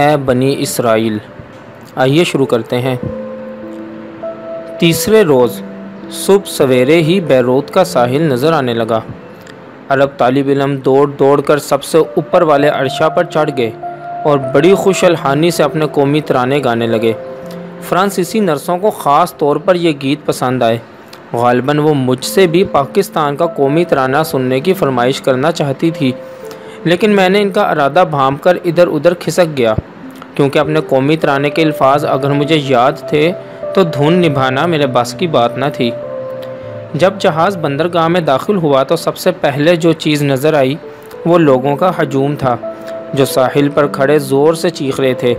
اے بنی اسرائیل، آئیے شروع کرتے ہیں۔ تیسرے روز صبح سویرے ہی بیروت کا ساحل نظر آنے لگا۔ عرب طالب علم دوڑ دوڑ کر سب سے اوپر والے عرشہ پر چڑھ گئے اور بڑی خوش الحانی سے اپنے قومی ترانے گانے لگے۔ فرانسیسی نرسوں کو خاص طور پر یہ گیت پسند آئے۔ غالباً وہ مجھ سے بھی پاکستان کا قومی ترانہ سننے کی فرمائش کرنا چاہتی تھی، لیکن میں نے ان کا ارادہ بھام کر ادھر ادھر کھسک گیا۔ کیونکہ اپنے قومی ترانے کے الفاظ اگر مجھے یاد تھے تو دھن نبھانا میرے بس کی بات نہ تھی۔ جب جہاز بندرگاہ میں داخل ہوا تو سب سے پہلے جو چیز نظر آئی وہ لوگوں کا ہجوم تھا، جو ساحل پر کھڑے زور سے چیخ رہے تھے۔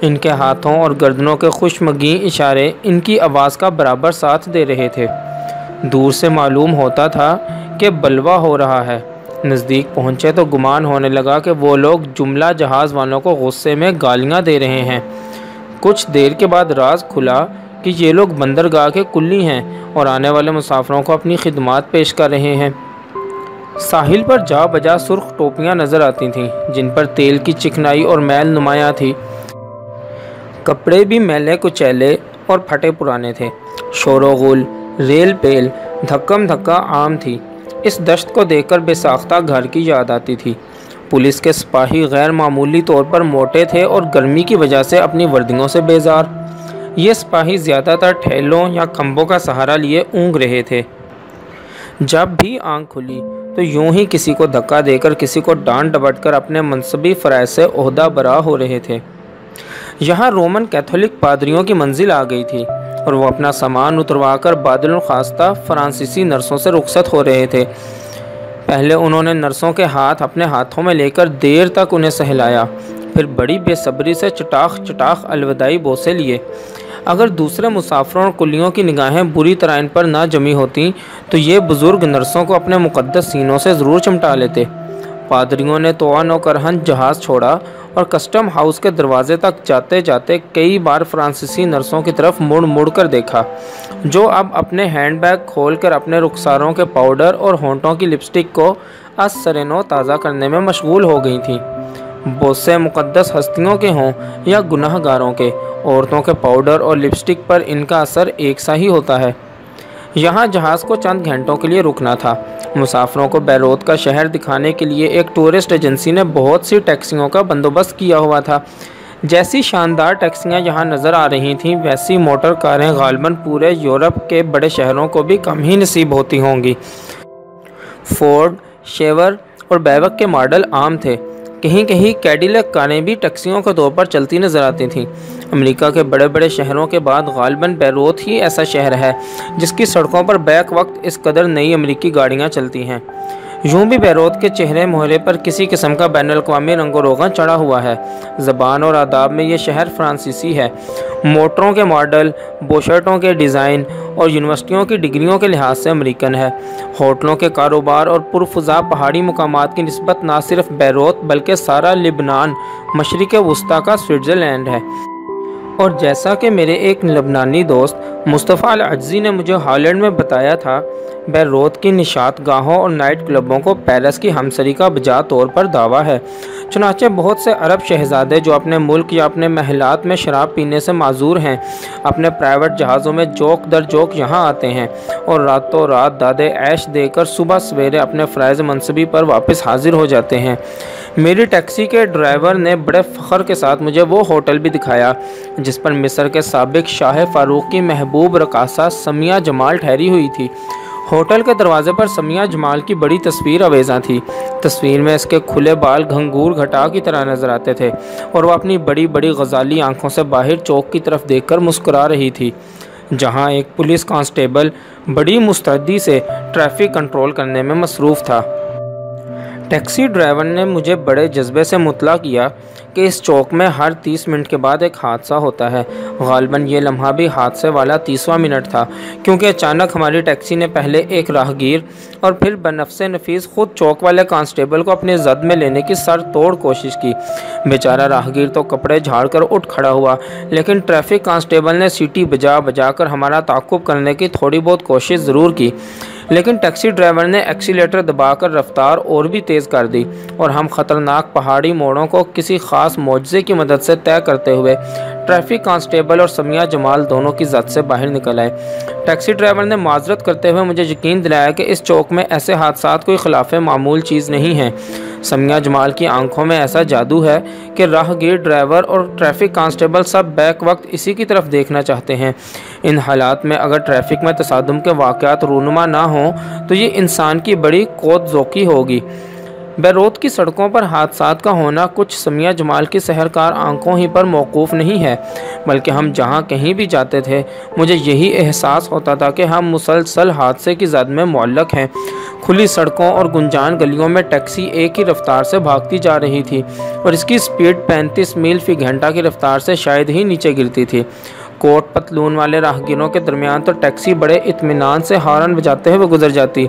ان کے ہاتھوں اور گردنوں کے خوش مگیں اشارے ان کی آواز کا برابر ساتھ دے رہے تھے۔ دور سے معلوم ہوتا تھا کہ بلوا ہو رہا ہے۔ نزدیک پہنچے تو گمان ہونے لگا کہ وہ لوگ جملہ جہاز والوں کو غصے میں گالیاں دے رہے ہیں۔ کچھ دیر کے بعد راز کھلا کہ یہ لوگ بندرگاہ کے کلی ہیں اور آنے والے مسافروں کو اپنی خدمات پیش کر رہے ہیں۔ ساحل پر جا بجا سرخ ٹوپیاں نظر آتی تھیں، جن پر تیل کی چکنائی اور میل نمایاں تھی۔ کپڑے بھی میلے کچیلے اور پھٹے پرانے تھے۔ شور و غل ریل پیل، دھکم دھکا عام تھی۔ اس دشت کو دیکھ کر بے ساختہ گھر کی یاد آتی تھی۔ پولیس کے سپاہی غیر معمولی طور پر موٹے تھے اور گرمی کی وجہ سے اپنی وردیوں سے بیزار۔ یہ سپاہی زیادہ تر ٹھیلوں یا کھمبوں کا سہارا لیے اونگ رہے تھے۔ جب بھی آنکھ کھلی تو یوں ہی کسی کو دھکا دے کر کسی کو ڈانٹ ڈبٹ کر اپنے منصبی فرائض سے عہدہ برا ہو رہے تھے۔ یہاں رومن کیتھولک پادریوں کی منزل آ گئی تھی۔ اور وہ اپنا سامان اتروا کر بادل الخواستہ فرانسیسی نرسوں سے رخصت ہو رہے تھے۔ پہلے انہوں نے نرسوں کے ہاتھ اپنے ہاتھوں میں لے کر دیر تک انہیں سہلایا، پھر بڑی بے صبری سے چٹاخ چٹاخ الوداعی بوسے لیے۔ اگر دوسرے مسافروں اور کلیوں کی نگاہیں بری طرح ان پر نہ جمی ہوتیں، تو یہ بزرگ نرسوں کو اپنے مقدس سینوں سے ضرور چمٹا لیتے۔ پادریوں نے توان و کرہن جہاز چھوڑا اور کسٹم ہاؤس کے دروازے تک جاتے جاتے کئی بار فرانسیسی نرسوں کی طرف مڑ مڑ کر دیکھا، جو اب اپنے ہینڈ بیگ کھول کر اپنے رخساروں کے پاؤڈر اور ہونٹوں کی لپسٹک کو از سرنو تازہ کرنے میں مشغول ہو گئی تھیں۔ بہت سے مقدس ہستیوں کے ہوں یا گناہ گاروں کے، عورتوں کے پاؤڈر اور لپسٹک پر ان کا اثر ایک سا ہی ہوتا ہے۔ یہاں جہاز کو چند گھنٹوں کے لیے رکنا تھا۔ مسافروں کو بیروت کا شہر دکھانے کے لیے ایک ٹورسٹ ایجنسی نے بہت سی ٹیکسیوں کا بندوبست کیا ہوا تھا۔ جیسی شاندار ٹیکسیاں یہاں نظر آ رہی تھیں، ویسی موٹر کاریں غالباً پورے یورپ کے بڑے شہروں کو بھی کم ہی نصیب ہوتی ہوں گی۔ فورڈ، شیور اور بیوک کے ماڈل عام تھے۔ کہیں کہیں کیڈیلک کاریں بھی ٹیکسیوں کے طور پر چلتی نظر آتی تھیں۔ امریکہ کے بڑے بڑے شہروں کے بعد غالباً بیروت ہی ایسا شہر ہے، جس کی سڑکوں پر بیک وقت اس قدر نئی امریکی گاڑیاں چلتی ہیں۔ یوں بھی بیروت کے چہرے مہرے پر کسی قسم کا بین الاقوامی رنگ و روغن چڑھا ہوا ہے۔ زبان اور آداب میں یہ شہر فرانسیسی ہے۔ موٹروں کے ماڈل، بوشرٹوں کے ڈیزائن اور یونیورسٹیوں کی ڈگریوں کے لحاظ سے امریکن ہے۔ ہوٹلوں کے کاروبار اور پرفضا پہاڑی مقامات کی نسبت نہ صرف بیروت بلکہ سارا لبنان، مشرق وسطی کا سوئٹزرلینڈ ہے۔ اور جیسا کہ میرے ایک لبنانی دوست مصطفیٰ العجزی نے مجھے ہالینڈ میں بتایا تھا بیروت کی نشات گاہوں اور نائٹ کلبوں کو پیرس کی ہمسری کا بجا طور پر دعویٰ ہے۔ چنانچہ بہت سے عرب شہزادے جو اپنے ملک یا اپنے محلات میں شراب پینے سے معذور ہیں، اپنے پرائیویٹ جہازوں میں جوک در جوک یہاں آتے ہیں اور راتوں رات دادے عیش دے کر صبح سویرے اپنے فرائض منصبی پر واپس حاضر ہو جاتے ہیں۔ میری ٹیکسی کے ڈرائیور نے بڑے فخر کے ساتھ مجھے وہ ہوٹل بھی دکھایا، جس پر مصر کے سابق شاہ فاروق کی محبوب رقاصہ سمیہ جمال ٹھہری ہوئی تھی۔ ہوٹل کے دروازے پر سمیہ جمال کی بڑی تصویر اویزاں تھی تصویر میں اس کے کھلے بال گھنگور گھٹا کی طرح نظر آتے تھے اور وہ اپنی بڑی بڑی غزالی آنکھوں سے باہر چوک کی طرف دیکھ کر مسکرا رہی تھی، جہاں ایک پولیس کانسٹیبل بڑی مستعدی سے ٹریفک کنٹرول کرنے میں مصروف تھا۔ ٹیکسی ڈرائیور نے مجھے بڑے جذبے سے مطلع کیا کہ اس چوک میں ہر تیس منٹ کے بعد ایک حادثہ ہوتا ہے۔ غالباً یہ لمحہ بھی حادثے والا تیسواں منٹ تھا، کیونکہ اچانک ہماری ٹیکسی نے پہلے ایک راہگیر اور پھر بنفس نفیس خود چوک والے کانسٹیبل کو اپنے زد میں لینے کی سر توڑ کوشش کی۔ بیچارہ راہگیر تو کپڑے جھاڑ کر اٹھ کھڑا ہوا، لیکن ٹریفک کانسٹیبل نے سیٹی بجا بجا کر ہمارا تعقب کرنے کی تھوڑی بہت کوشش ضرور کی۔ لیکن ٹیکسی ڈرائیور نے ایکسیلیٹر دبا کر رفتار اور بھی تیز کر دی اور ہم خطرناک پہاڑی موڑوں کو کسی خاص معجزے کی مدد سے طے کرتے ہوئے ٹریفک کانسٹیبل اور سمیہ جمال دونوں کی زد سے باہر نکل آئے۔ ٹیکسی ڈرائیور نے معذرت کرتے ہوئے مجھے یقین دلایا کہ اس چوک میں ایسے حادثات کوئی خلاف معمول چیز نہیں ہیں سمیہ جمال کی آنکھوں میں ایسا جادو ہے کہ راہ گیر ڈرائیور اور ٹریفک کانسٹیبل سب بیک وقت اسی کی طرف دیکھنا چاہتے ہیں۔ ان حالات میں اگر ٹریفک میں تصادم کے واقعات رونما نہ ہوں تو یہ انسان کی بڑی قوت ذوقی ہوگی۔ بیروت کی سڑکوں پر حادثات کا ہونا کچھ سمیہ جمال کی سہرکار آنکھوں ہی پر موقوف نہیں ہے۔ بلکہ ہم جہاں کہیں بھی جاتے تھے، مجھے یہی احساس ہوتا تھا کہ ہم مسلسل حادثے کی زد میں معلق ہیں۔ کھلی سڑکوں اور گنجان گلیوں میں ٹیکسی ایک ہی رفتار سے بھاگتی جا رہی تھی اور اس کی سپیڈ پینتیس میل فی گھنٹہ کی رفتار سے شاید ہی نیچے گرتی تھی۔ کوٹ پتلون والے راہگیروں کے درمیان تو ٹیکسی بڑے اطمینان سے ہارن بجاتے ہوئے گزر جاتی۔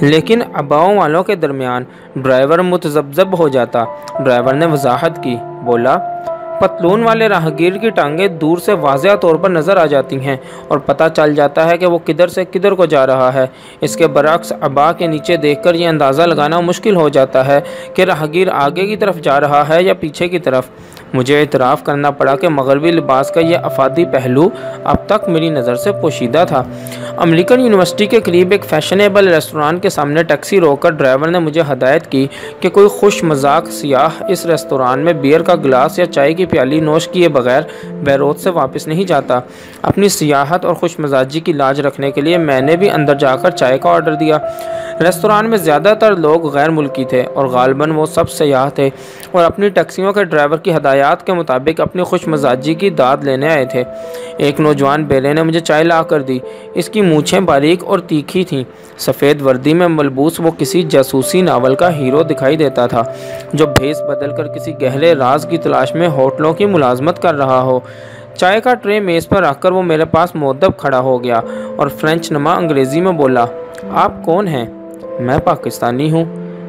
لیکن اباؤں والوں کے درمیان ڈرائیور متذبذب ہو جاتا۔ ڈرائیور نے وضاحت کی بولا پتلون والے راہگیر کی ٹانگیں دور سے واضح طور پر نظر آ جاتی ہیں اور پتہ چل جاتا ہے کہ وہ کدھر سے کدھر کو جا رہا ہے۔ اس کے برعکس ابا کے نیچے دیکھ کر یہ اندازہ لگانا مشکل ہو جاتا ہے کہ راہگیر آگے کی طرف جا رہا ہے یا پیچھے کی طرف۔ مجھے اعتراف کرنا پڑا کہ مغربی لباس کا یہ افادی پہلو اب تک میری نظر سے پوشیدہ تھا۔ امریکن یونیورسٹی کے قریب ایک فیشنیبل ریسٹوران کے سامنے ٹیکسی روک کر ڈرائیور نے مجھے ہدایت کی کہ کوئی خوش مذاق سیاح اس ریسٹوران میں بیئر کا گلاس یا چائے کی پیالی نوش کیے بغیر بیروت سے واپس نہیں جاتا۔ اپنی سیاحت اور خوش مزاجی کی لاج رکھنے کے لیے میں نے بھی اندر جا کر چائے کا آرڈر دیا۔ ریستوران میں زیادہ تر لوگ غیر ملکی تھے اور غالباً وہ سب سیاح تھے اور اپنی ٹیکسیوں کے ڈرائیور کی ہدایات کے مطابق اپنی خوش مزاجی کی داد لینے آئے تھے۔ ایک نوجوان بیلے نے مجھے چائے لا کر دی۔ اس کی مونچھیں باریک اور تیکھی تھیں۔ سفید وردی میں ملبوس وہ کسی جاسوسی ناول کا ہیرو دکھائی دیتا تھا جو بھیس بدل کر کسی گہرے راز کی تلاش میں ہوٹلوں کی ملازمت کر رہا ہو۔ چائے کا ٹرے میز پر رکھ کر وہ میرے پاس مدب کھڑا ہو گیا اور فرینچ نما انگریزی میں بولا، آپ کون ہیں؟ میں پاکستانی ہوں۔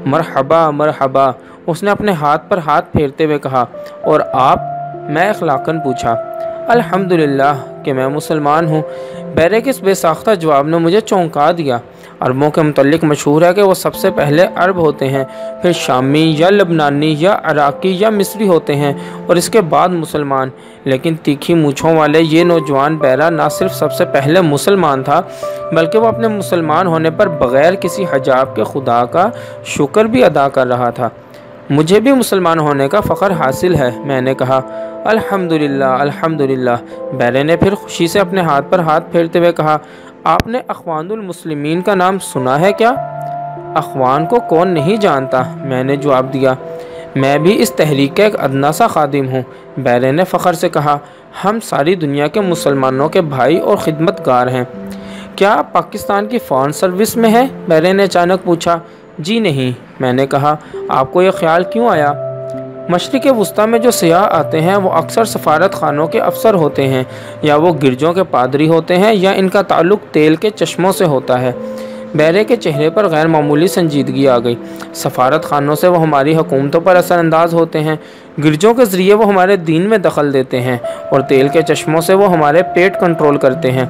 مرحبا مرحبا۔ اس نے اپنے ہاتھ پر ہاتھ پھیرتے ہوئے کہا، اور آپ، میں اخلاقاً پوچھا، الحمدللہ کہ میں مسلمان ہوں۔ بیرے کس بے ساختہ جواب نے مجھے چونکا دیا۔ عربوں کے متعلق مشہور ہے کہ وہ سب سے پہلے عرب ہوتے ہیں، پھر شامی یا لبنانی یا عراقی یا مصری ہوتے ہیں اور اس کے بعد مسلمان۔ لیکن تیکھی مونچھوں والے یہ نوجوان بیرا نہ صرف سب سے پہلے مسلمان تھا، بلکہ وہ اپنے مسلمان ہونے پر بغیر کسی حجاب کے خدا کا شکر بھی ادا کر رہا تھا۔ مجھے بھی مسلمان ہونے کا فخر حاصل ہے، میں نے کہا، الحمدللہ الحمدللہ۔ بیرے نے پھر خوشی سے اپنے ہاتھ پر ہاتھ پھیرتے ہوئے کہا آپ نے اخوان المسلمین کا نام سنا ہے کیا؟ اخوان کو کون نہیں جانتا؟ میں نے جواب دیا، میں بھی اس تحریک کا ایک ادنا سا خادم ہوں۔ بیرے نے فخر سے کہا، ہم ساری دنیا کے مسلمانوں کے بھائی اور خدمت گار ہیں۔ کیا آپ پاکستان کی فارن سروس میں ہے بیرے نے اچانک پوچھا جی نہیں۔ میں نے کہا، آپ کو یہ خیال کیوں آیا؟ مشرق وسطی میں جو سیاح آتے ہیں، وہ اکثر سفارت خانوں کے افسر ہوتے ہیں یا وہ گرجوں کے پادری ہوتے ہیں یا ان کا تعلق تیل کے چشموں سے ہوتا ہے۔ بیرے کے چہرے پر غیر معمولی سنجیدگی آ گئی۔ سفارت خانوں سے وہ ہماری حکومتوں پر اثر انداز ہوتے ہیں۔ گرجوں کے ذریعے وہ ہمارے دین میں دخل دیتے ہیں اور تیل کے چشموں سے وہ ہمارے پیٹ کنٹرول کرتے ہیں۔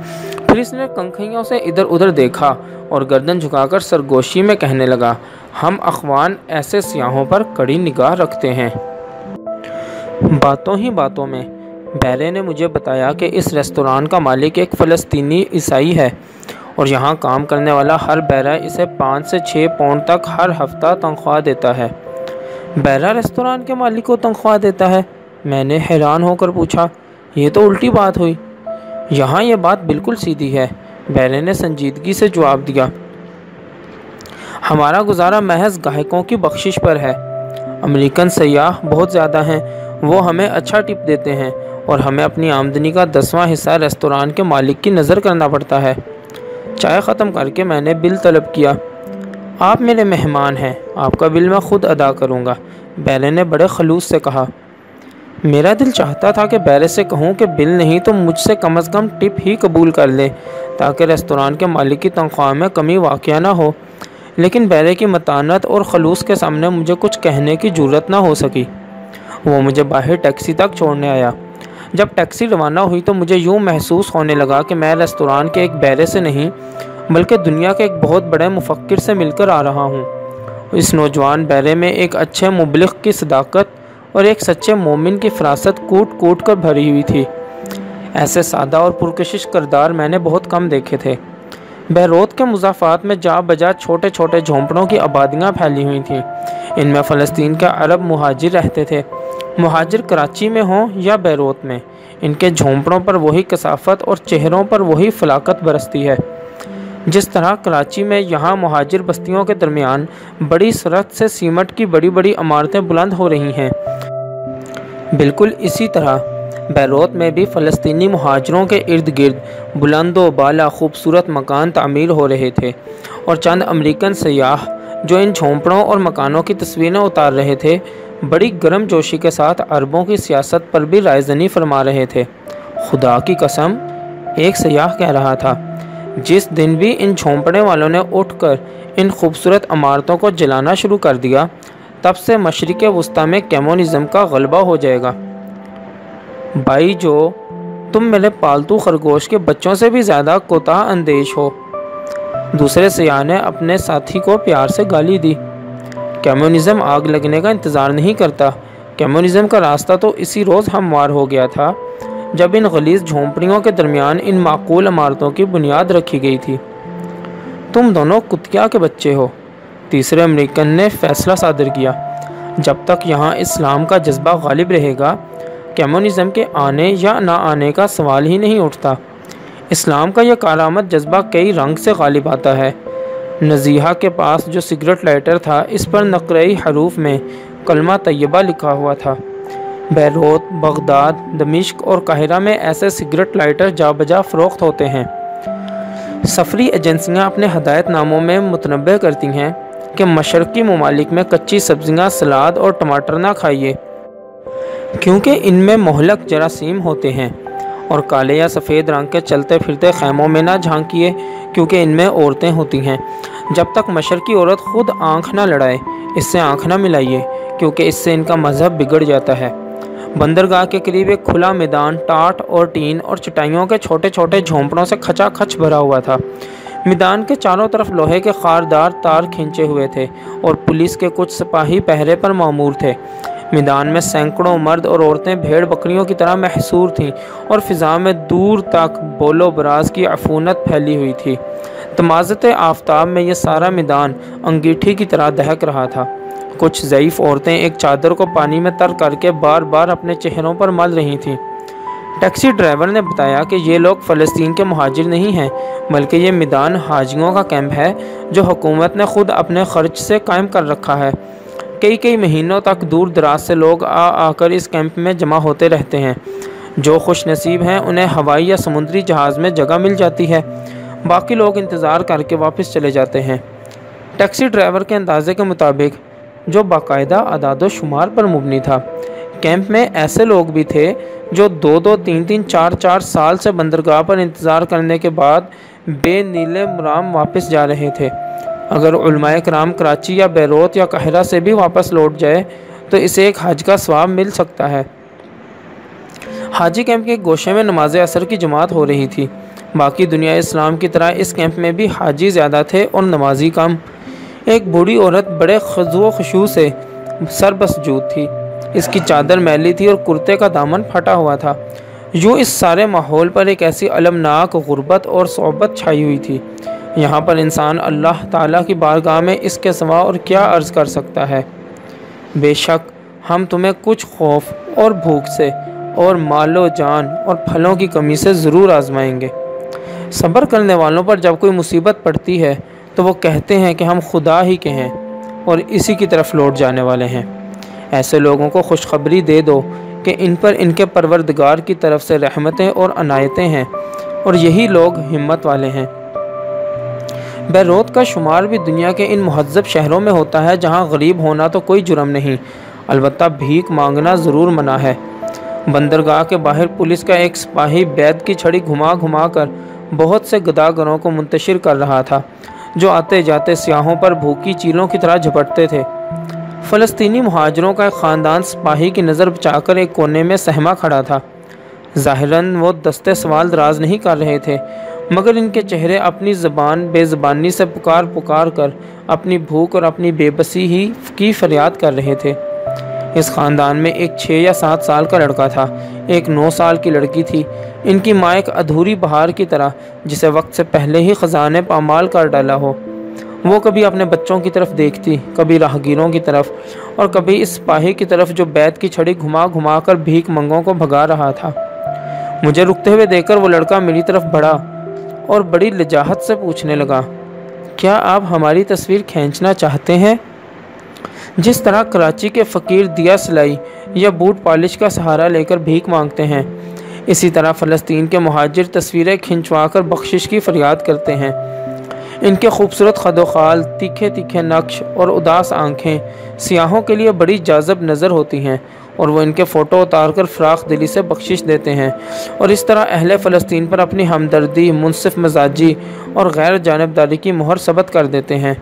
پھر اس نے کنکھیوں سے ادھر ادھر دیکھا اور گردن جھکا کر سرگوشی میں کہنے لگا، ہم اخوان ایسے سیاحوں پر کڑی نگاہ رکھتے ہیں۔ باتوں ہی باتوں میں۔ بیرے نے مجھے بتایا کہ اس ریستوران کا مالک ایک فلسطینی عیسائی ہے اور یہاں کام کرنے والا ہر بیرا اسے پانچ سے چھ پاؤنڈ تک ہر ہفتہ تنخواہ دیتا ہے۔ بیرا ریستوران کے مالک کو تنخواہ دیتا ہے؟ میں نے حیران ہو کر پوچھا، یہ تو الٹی بات ہوئی۔ یہاں یہ بات بالکل سیدھی ہے۔ بیرے نے سنجیدگی سے جواب دیا۔ ہمارا گزارا محض گاہکوں کی بخشش پر ہے۔ امریکن سیاح بہت زیادہ ہیں۔ وہ ہمیں اچھا ٹپ دیتے ہیں اور ہمیں اپنی آمدنی کا دسواں حصہ ریستوران کے مالک کی نظر کرنا پڑتا ہے۔ چائے ختم کر کے میں نے بل طلب کیا۔ آپ میرے مہمان ہیں، آپ کا بل میں خود ادا کروں گا، بیلے نے بڑے خلوص سے کہا۔ میرا دل چاہتا تھا کہ بیرے سے کہوں کہ بل نہیں تو مجھ سے کم از کم ٹپ ہی قبول کر لے، تاکہ ریستوران کے مالک کی تنخواہ میں کمی واقع نہ ہو۔ لیکن بیرے کی متانت اور خلوص کے سامنے مجھے کچھ کہنے کی جرت نہ ہو سکی۔ وہ مجھے باہر ٹیکسی تک چھوڑنے آیا۔ جب ٹیکسی روانہ ہوئی تو مجھے یوں محسوس ہونے لگا کہ میں ریستوران کے ایک بیرے سے نہیں، بلکہ دنیا کے ایک بہت بڑے مفکر سے مل کر آ رہا ہوں۔ اس نوجوان بیرے میں ایک اچھے مبلغ کی صداقت اور ایک سچے مومن کی فراست کوٹ کوٹ کر بھری ہوئی تھی۔ ایسے سادہ اور پرکشش کردار میں نے بہت کم دیکھے تھے۔ بیروت کے مضافات میں جا بجا چھوٹے چھوٹے جھونپڑوں کی آبادیاں پھیلی ہوئی تھیں۔ ان میں فلسطین کے عرب مہاجر رہتے تھے۔ مہاجر کراچی میں ہوں یا بیروت میں، ان کے جھونپڑوں پر وہی کثافت اور چہروں پر وہی فلاقت برستی ہے۔ جس طرح کراچی میں یہاں مہاجر بستیوں کے درمیان بڑی سرخت سے سیمٹ کی بڑی بڑی عمارتیں بلند ہو رہی ہیں۔ بالکل اسی طرح بیروت میں بھی فلسطینی مہاجروں کے ارد گرد بلند و بالا خوبصورت مکان تعمیر ہو رہے تھے اور چند امریکن سیاح جو ان جھونپڑوں اور مکانوں کی تصویریں اتار رہے تھے بڑی گرم جوشی کے ساتھ عربوں کی سیاست پر بھی رائے زنی فرما رہے تھے۔ خدا کی قسم، ایک سیاح کہہ رہا تھا، جس دن بھی ان جھونپڑے والوں نے اٹھ کر ان خوبصورت عمارتوں کو جلانا شروع کر دیا، تب سے مشرق وسطی میں کیمونزم کا غلبہ ہو جائے گا۔ بھائی جو، تم میرے پالتو خرگوش کے بچوں سے بھی زیادہ کوتاہ اندیش ہو۔ دوسرے سیاح نے اپنے ساتھی کو پیار سے گالی دی۔ کیمونزم آگ لگنے کا انتظار نہیں کرتا۔ کیمونزم کا راستہ تو اسی روز ہموار ہو گیا تھا، جب ان غلیظ جھونپڑیوں کے درمیان ان معقول عمارتوں کی بنیاد رکھی گئی تھی۔ تم دونوں کتیا کے بچے ہو؟ تیسرے امریکن نے فیصلہ صادر کیا۔ جب تک یہاں اسلام کا جذبہ غالب رہے گا کیمونزم کے آنے یا نہ آنے کا سوال ہی نہیں اٹھتا۔ اسلام کا یہ کارآمد جذبہ کئی رنگ سے غالب آتا ہے۔ نزیحہ کے پاس جو سگریٹ لائٹر تھا، اس پر نقرئی حروف میں کلمہ طیبہ لکھا ہوا تھا۔ بیروت، بغداد، دمشق اور قاہرہ میں ایسے سگریٹ لائٹر جا بجا فروخت ہوتے ہیں۔ سفری ایجنسیاں اپنے ہدایت ناموں میں متنبع کرتی ہیں کہ مشرقی ممالک میں کچی سبزیاں، سلاد اور ٹماٹر نہ کھائیے۔ کیونکہ ان میں مہلک جراثیم ہوتے ہیں اور کالے یا سفید رنگ کے چلتے پھرتے خیموں میں نہ جھانکیے۔ کیونکہ ان میں عورتیں ہوتی ہیں۔ جب تک مشرقی عورت خود آنکھ نہ لڑائے، اس سے آنکھ نہ ملائیے، کیونکہ اس سے ان کا مذہب بگڑ جاتا ہے۔ بندرگاہ کے قریب ایک کھلا میدان، ٹاٹ اور ٹین اور چٹائیوں کے چھوٹے چھوٹے جھونپڑوں سے کھچا کھچ بھرا ہوا تھا۔ میدان کے چاروں طرف لوہے کے خاردار تار کھینچے ہوئے تھے اور پولیس کے کچھ سپاہی پہرے پر معمور تھے۔ میدان میں سینکڑوں مرد اور عورتیں بھیڑ بکریوں کی طرح محصور تھیں اور فضا میں دور تک بول و براز کی عفونت پھیلی ہوئی تھی۔ تمازت آفتاب میں یہ سارا میدان انگیٹھی کی طرح دہک رہا تھا۔ کچھ ضعیف عورتیں ایک چادر کو پانی میں تر کر کے بار بار اپنے چہروں پر مل رہی تھیں۔ ٹیکسی ڈرائیور نے بتایا کہ یہ لوگ فلسطین کے مہاجر نہیں ہیں، بلکہ یہ میدان حاجیوں کا کیمپ ہے جو حکومت نے خود اپنے خرچ سے قائم کر رکھا ہے۔ کئی کئی مہینوں تک دور دراز سے لوگ آ آ کر اس کیمپ میں جمع ہوتے رہتے ہیں۔ جو خوش نصیب ہیں، انہیں ہوائی یا سمندری جہاز میں جگہ مل جاتی ہے۔ باقی لوگ انتظار کر کے واپس چلے جاتے ہیں۔ ٹیکسی ڈرائیور کے اندازے کے مطابق، جو باقاعدہ اعداد و شمار پر مبنی تھا۔ کیمپ میں ایسے لوگ بھی تھے جو دو دو تین تین چار چار سال سے بندرگاہ پر انتظار کرنے کے بعد بے نیلے مرام واپس جا رہے تھے۔ اگر علماء کرام کراچی یا بیروت یا قہرہ سے بھی واپس لوٹ جائے تو اسے ایک حج کا ثواب مل سکتا ہے۔ حاجی کیمپ کے گوشے میں نماز اثر کی جماعت ہو رہی تھی۔ باقی دنیا اسلام کی طرح اس کیمپ میں بھی حاجی زیادہ تھے اور نمازی کم۔ ایک بوڑھی عورت بڑے خضو و خشوع سے سر بسجود تھی۔ اس کی چادر میلی تھی اور کرتے کا دامن پھٹا ہوا تھا۔ یوں اس سارے ماحول پر ایک ایسی المناک، غربت اور صحبت چھائی ہوئی تھی۔ یہاں پر انسان اللہ تعالیٰ کی بارگاہ میں اس کے سوا اور کیا عرض کر سکتا ہے؟ بے شک ہم تمہیں کچھ خوف اور بھوک سے اور مال و جان اور پھلوں کی کمی سے ضرور آزمائیں گے۔ صبر کرنے والوں پر جب کوئی مصیبت پڑتی ہے تو وہ کہتے ہیں کہ ہم خدا ہی کے ہیں اور اسی کی طرف لوٹ جانے والے ہیں۔ ایسے لوگوں کو خوشخبری دے دو کہ ان پر ان کے پروردگار کی طرف سے رحمتیں اور عنایتیں ہیں اور یہی لوگ ہمت والے ہیں۔ بیروت کا شمار بھی دنیا کے ان مہذب شہروں میں ہوتا ہے جہاں غریب ہونا تو کوئی جرم نہیں۔ البتہ بھیک مانگنا ضرور منع ہے۔ بندرگاہ کے باہر پولیس کا ایک سپاہی بیت کی چھڑی گھما گھما کر بہت سے گداگروں کو منتشر کر رہا تھا، جو آتے جاتے سیاحوں پر بھوکی چیلوں کی طرح جھپٹتے تھے۔ فلسطینی مہاجروں کا ایک خاندان سپاہی کی نظر بچا کر ایک کونے میں سہما کھڑا تھا۔ ظاہراً وہ دستے سوال دراز نہیں کر رہے تھے۔ مگر ان کے چہرے اپنی زبان بے زبانی سے پکار پکار کر اپنی بھوک اور اپنی بے بسی ہی کی فریاد کر رہے تھے۔ اس خاندان میں ایک چھ یا سات سال کا لڑکا تھا۔ ایک نو سال کی لڑکی تھی۔ ان کی ماں ایک ادھوری بہار کی طرح، جسے وقت سے پہلے ہی خزانے پامال کر ڈالا ہو۔ وہ کبھی اپنے بچوں کی طرف دیکھتی، کبھی راہگیروں کی طرف، اور کبھی اس پاہی کی طرف جو بیت کی چھڑی گھما گھما کر بھیک منگوں کو بھگا رہا تھا۔ مجھے رکتے ہوئے دیکھ کر وہ لڑکا میری طرف بڑھا۔ اور بڑی لجاہت سے پوچھنے لگا، کیا آپ ہماری تصویر کھینچنا چاہتے ہیں؟ جس طرح کراچی کے فقیر دیا سلائی یا بوٹ پالش کا سہارا لے کر بھیک مانگتے ہیں، اسی طرح فلسطین کے مہاجر تصویریں کھنچوا کر بخشش کی فریاد کرتے ہیں۔ ان کے خوبصورت خد و خال، تیکھے تیکھے نقش اور اداس آنکھیں سیاحوں کے لیے بڑی جازب نظر ہوتی ہیں اور وہ ان کے فوٹو اتار کر فراخ دلی سے بخشش دیتے ہیں۔ اور اس طرح اہل فلسطین پر اپنی ہمدردی، منصف مزاجی اور غیر جانبداری کی مہر ثبت کر دیتے ہیں۔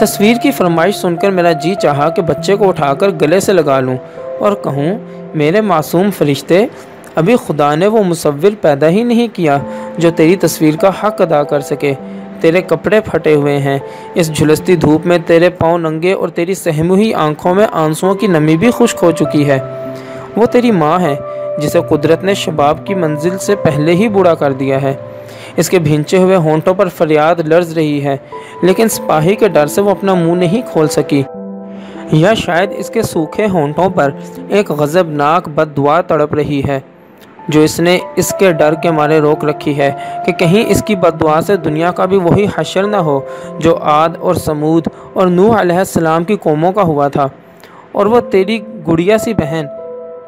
تصویر کی فرمائش سن کر میرا جی چاہا کہ بچے کو اٹھا کر گلے سے لگا لوں اور کہوں، میرے معصوم فرشتے ابھی خدا نے وہ مصور پیدا ہی نہیں کیا جو تیری تصویر کا حق ادا کر سکے۔ تیرے کپڑے پھٹے ہوئے ہیں۔ اس جھلستی دھوپ میں تیرے پاؤں ننگے اور تیری سہم آنکھوں میں آنسوؤں کی نمی بھی خشک ہو چکی ہے۔ وہ تیری ماں ہے جسے قدرت نے شباب کی منزل سے پہلے ہی بوڑھا کر دیا ہے۔ اس کے بھینچے ہوئے ہونٹوں پر فریاد لرز رہی ہے، لیکن سپاہی کے ڈر سے وہ اپنا منہ نہیں کھول سکی۔ یا شاید اس کے سوکھے ہونٹوں پر ایک غضبناک بد دعا تڑپ رہی ہے۔ جو اس نے اس کے ڈر کے مارے روک رکھی ہے کہ کہیں اس کی بد دعا سے دنیا کا بھی وہی حشر نہ ہو جو عاد اور سمود اور نوح علیہ السلام کی قوموں کا ہوا تھا۔ اور وہ تیری گڑیا سی بہن،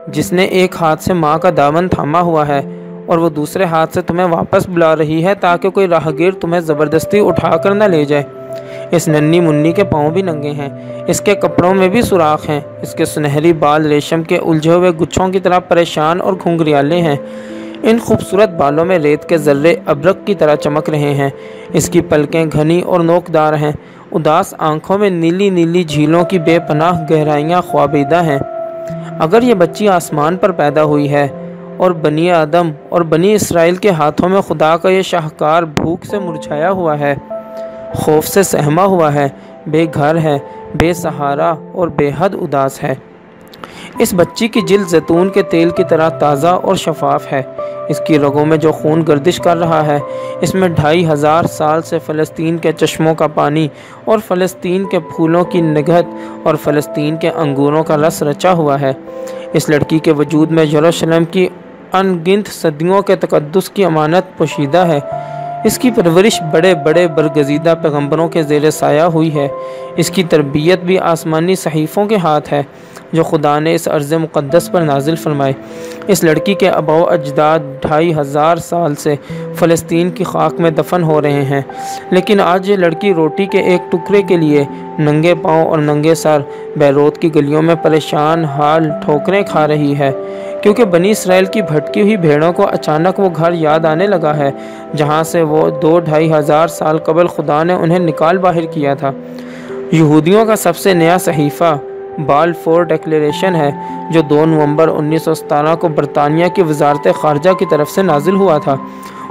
جس نے ایک ہاتھ سے ماں کا دامن تھاما ہوا ہے۔ اور وہ دوسرے ہاتھ سے تمہیں واپس بلا رہی ہے تاکہ کوئی راہگیر تمہیں زبردستی اٹھا کر نہ لے جائے۔ اس ننی منی کے پاؤں بھی ننگے ہیں، اس کے کپڑوں میں بھی سوراخ ہیں، اس کے سنہری بال ریشم کے الجھے ہوئے گچھوں کی طرح پریشان اور گھنگریالے ہیں۔ ان خوبصورت بالوں میں ریت کے ذرے ابرک کی طرح چمک رہے ہیں۔ اس کی پلکیں گھنی اور نوکدار ہیں۔ اداس آنکھوں میں نیلی نیلی جھیلوں کی بے پناہ گہرائیاں خوابیدہ ہیں۔ اگر یہ بچی آسمان پر پیدا ہوئی ہے اور بنی آدم اور بنی اسرائیل کے ہاتھوں میں خدا کا یہ شاہکار بھوک سے مرجھایا ہوا ہے، خوف سے سہما ہوا ہے، بے گھر ہے، بے سہارا اور بے حد اداس ہے۔ اس بچی کی جلد زیتون کے تیل کی طرح تازہ اور شفاف ہے۔ اس کی رگوں میں جو خون گردش کر رہا ہے، اس میں ڈھائی ہزار سال سے فلسطین کے چشموں کا پانی اور فلسطین کے پھولوں کی نگہت اور فلسطین کے انگوروں کا رس رچا ہوا ہے۔ اس لڑکی کے وجود میں یروشلم کی ان گنت صدیوں کے تقدس کی امانت پوشیدہ ہے۔ اس کی پرورش بڑے بڑے برگزیدہ پیغمبروں کے زیر سایہ ہوئی ہے۔ اس کی تربیت بھی آسمانی صحیفوں کے ہاتھ ہے۔ جو خدا نے اس عرض مقدس پر نازل فرمائے۔ اس لڑکی کے اباؤ اجداد ڈھائی ہزار سال سے فلسطین کی خاک میں دفن ہو رہے ہیں۔ لیکن آج یہ لڑکی روٹی کے ایک ٹکڑے کے لیے ننگے پاؤں اور ننگے سر، بیروت کی گلیوں میں پریشان حال ٹھوکریں کھا رہی ہے۔ کیونکہ بنی اسرائیل کی بھٹکی ہوئی بھیڑوں کو اچانک وہ گھر یاد آنے لگا ہے، جہاں سے وہ دو ڈھائی ہزار سال قبل خدا نے انہیں نکال باہر کیا تھا۔ یہودیوں کا سب سے نیا صحیفہ بال فور ڈیکلیریشن ہے، جو دو نومبر انیس سو ستارہ کو برطانیہ کی وزارت خارجہ کی طرف سے نازل ہوا تھا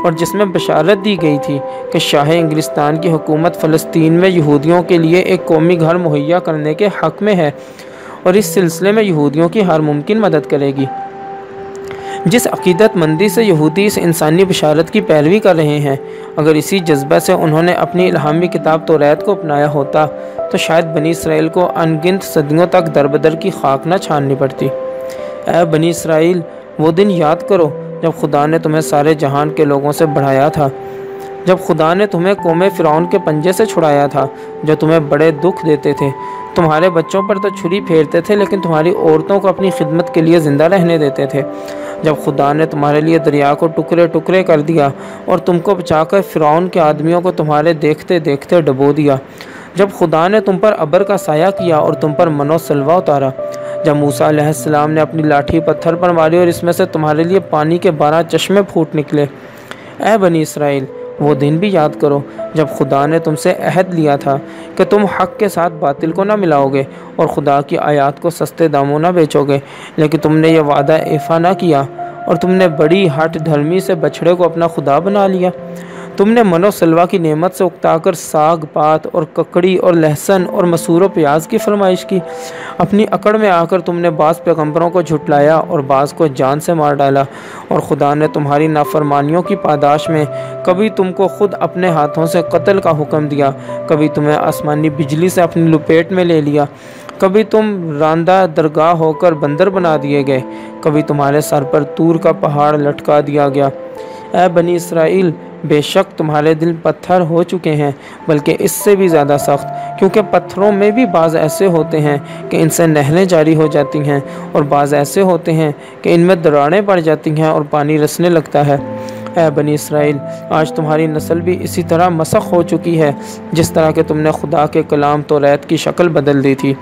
اور جس میں بشارت دی گئی تھی کہ شاہ انگلستان کی حکومت فلسطین میں یہودیوں کے لیے ایک قومی گھر مہیا کرنے کے حق میں ہے اور اس سلسلے میں یہودیوں کی ہر ممکن مدد کرے گی۔ جس عقیدت مندی سے یہودی اس انسانی بشارت کی پیروی کر رہے ہیں، اگر اسی جذبہ سے انہوں نے اپنی الہامی کتاب تو ریت کو اپنایا ہوتا، تو شاید بنی اسرائیل کو انگنت صدیوں تک دربدر کی خاک نہ چھاننی پڑتی۔ اے بنی اسرائیل، وہ دن یاد کرو جب خدا نے تمہیں سارے جہان کے لوگوں سے بڑھایا تھا۔ جب خدا نے تمہیں قوم فرعون کے پنجے سے چھڑایا تھا، جو تمہیں بڑے دکھ دیتے تھے۔ تمہارے بچوں پر تو چھری پھیرتے تھے، لیکن تمہاری عورتوں کو اپنی خدمت کے لیے زندہ رہنے دیتے تھے۔ جب خدا نے تمہارے لیے دریا کو ٹکڑے ٹکڑے کر دیا اور تم کو بچا کر فرعون کے آدمیوں کو تمہارے دیکھتے دیکھتے ڈبو دیا۔ جب خدا نے تم پر ابر کا سایہ کیا اور تم پر منو سلوا اتارا۔ جب موسیٰ علیہ السلام نے اپنی لاٹھی پتھر پر ماری اور اس میں سے تمہارے لیے پانی کے بارہ چشمے پھوٹ نکلے۔ اے بنی اسرائیل وہ دن بھی یاد کرو جب خدا نے تم سے عہد لیا تھا کہ تم حق کے ساتھ باطل کو نہ ملاؤ گے اور خدا کی آیات کو سستے داموں نہ بیچو گے لیکن تم نے یہ وعدہ ایفا نہ کیا اور تم نے بڑی ہٹ دھرمی سے بچھڑے کو اپنا خدا بنا لیا۔ تم نے من و سلوا کی نعمت سے اکتا کر ساگ، پات اور ککڑی اور لہسن اور مسور و پیاز کی فرمائش کی۔ اپنی اکڑ میں آ کر تم نے بعض پیغمبروں کو جھٹلایا اور بعض کو جان سے مار ڈالا۔ اور خدا نے تمہاری نافرمانیوں کی پاداش میں کبھی تم کو خود اپنے ہاتھوں سے قتل کا حکم دیا۔ کبھی تمہیں آسمانی بجلی سے اپنی لپیٹ میں لے لیا۔ کبھی تم راندہ درگاہ ہو کر بندر بنا دیے گئے۔ کبھی تمہارے سر پر تور کا پہاڑ لٹکا دیا گیا۔ اے بنی اسرائیل بے شک تمہارے دل پتھر ہو چکے ہیں، بلکہ اس سے بھی زیادہ سخت، کیونکہ پتھروں میں بھی بعض ایسے ہوتے ہیں کہ ان سے نہریں جاری ہو جاتی ہیں اور بعض ایسے ہوتے ہیں کہ ان میں دراڑیں پڑ جاتی ہیں اور پانی رسنے لگتا ہے۔ اے بنی اسرائیل، آج تمہاری نسل بھی اسی طرح مسخ ہو چکی ہے، جس طرح کہ تم نے خدا کے کلام تو ریت کی شکل بدل دی تھی۔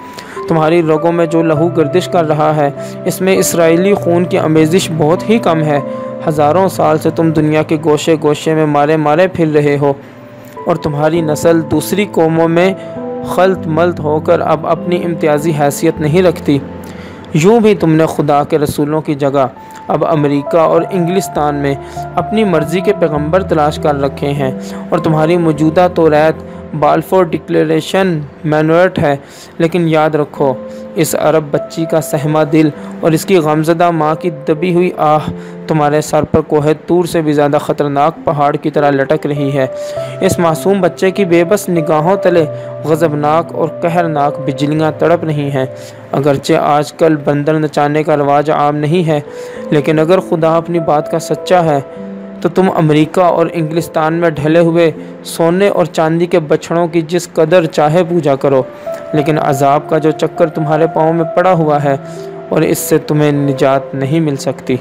تمہاری رگوں میں جو لہو گردش کر رہا ہے، اس میں اسرائیلی خون کی امیزش بہت ہی کم ہے۔ ہزاروں سال سے تم دنیا کے گوشے گوشے میں مارے مارے پھر رہے ہو اور تمہاری نسل دوسری قوموں میں خلط ملط ہو کر اب اپنی امتیازی حیثیت نہیں رکھتی۔ یوں بھی تم نے خدا کے رسولوں کی جگہ اب امریکہ اور انگلستان میں اپنی مرضی کے پیغمبر تلاش کر رکھے ہیں اور تمہاری موجودہ تو ریت بالفور ڈکلیریشن مینوٹ ہے، لیکن یاد رکھو اس عرب بچی کا سہما دل اور اس کی غمزدہ ماں کی دبی ہوئی آہ، تمہارے سر پر کوہ تور سے بھی زیادہ خطرناک پہاڑ کی طرح لٹک رہی ہے۔ اس معصوم بچے کی بے بس نگاہوں تلے غضبناک اور قہرناک بجلیاں تڑپ رہی ہیں۔ اگرچہ آج کل بندر نچانے کا رواج عام نہیں ہے، لیکن اگر خدا اپنی بات کا سچا ہے تو تم امریکہ اور انگلستان میں ڈھلے ہوئے سونے اور چاندی کے بچھڑوں کی جس قدر چاہے پوجا کرو، لیکن عذاب کا جو چکر تمہارے پاؤں میں پڑا ہوا ہے اور اس سے تمہیں نجات نہیں مل سکتی۔